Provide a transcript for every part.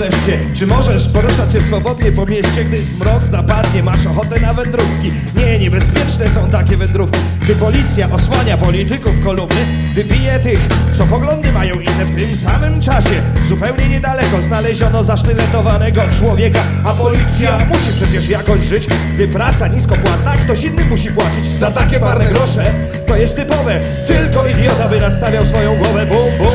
Wreszcie. Czy możesz poruszać się swobodnie po mieście Gdy zmrok zapadnie, masz ochotę na wędrówki. Nie, niebezpieczne są takie wędrówki. Gdy policja osłania polityków kolumny Gdy bije tych, co poglądy mają inne W tym samym czasie. Zupełnie niedaleko Znaleziono zasztyletowanego człowieka A policja musi przecież jakoś żyć. Gdy praca niskopłatna, ktoś inny musi płacić Za takie marne grosze. To jest typowe. Tylko idiota by nadstawiał swoją głowę Bum, bum,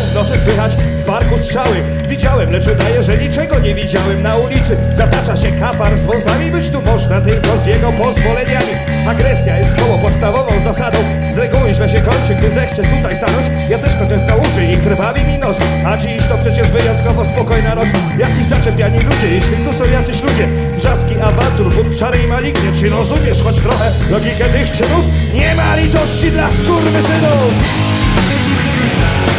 słychać? W parku strzały Widziałem, lecz udaję, że niczego nie widziałem. Na ulicy zatacza się kafar z wąsami. Być tu można tylko z jego pozwoleniami. Agresja jest koło podstawową zasadą. Z reguły źle się kończy, gdy zechcesz tutaj stanąć. Ja też kończę w kałuży i krwawi mi nos. A dziś to przecież wyjątkowo spokojna noc. Jacyś zaczepiani ludzie, jeśli tu są jacyś ludzie. Wrzaski awantur, bunt czary i malignie. Czy rozumiesz choć trochę logikę tych czynów? Nie ma litości dla skurwysynów! Nowy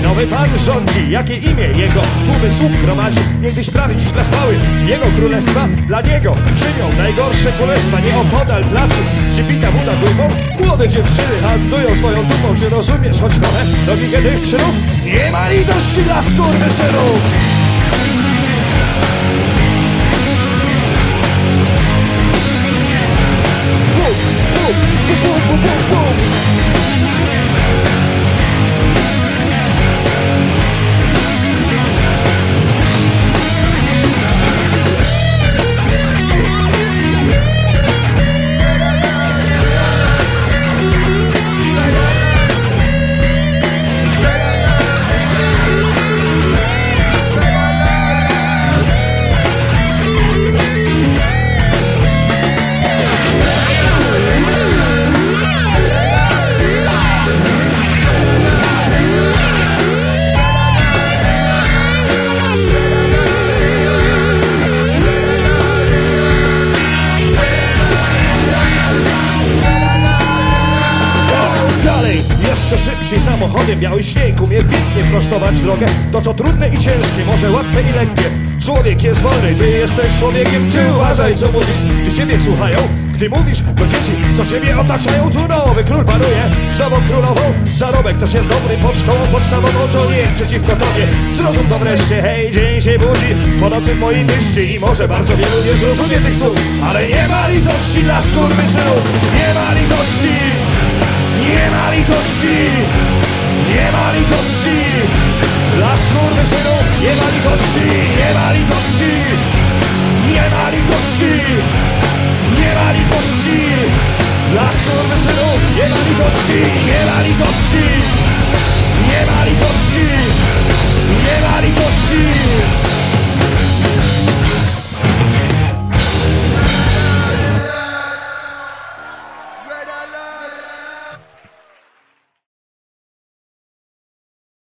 nowy pan rządzi Jakie imię jego tłumy sług gromadzi Niegdyś prawie dziś dla chwały jego królestwa Dla niego czynią najgorsze królestwa Nieopodal placu, gdzie pita woda dupą Młode dziewczyny handlują swoją dupą. Czy rozumiesz choć trochę logikę tych czynów? Nie ma litości dla skurwysynów jeszcze szybciej samochodem. Biały śnieg umie pięknie prostować drogę. To co trudne i ciężkie, może łatwe i lekkie. Człowiek jest wolny, ty jesteś człowiekiem. Ty uważaj co mówisz, gdy ciebie słuchają Gdy mówisz do dzieci, co ciebie otaczają Tu nowy król panuje, z nową królową Zarobek też jest dobry. Pod szkołą podstawową Co nie przeciwko tobie, zrozum to wreszcie Hej, dzień się budzi, po nocy w moim mieście I może bardzo wielu nie zrozumie tych słów. Ale nie ma litości dla skurwysynów Nie ma litości nie ma litości! Nie ma litości! Dla skurwysynów nie ma litości! Nie ma litości! Nie ma litości!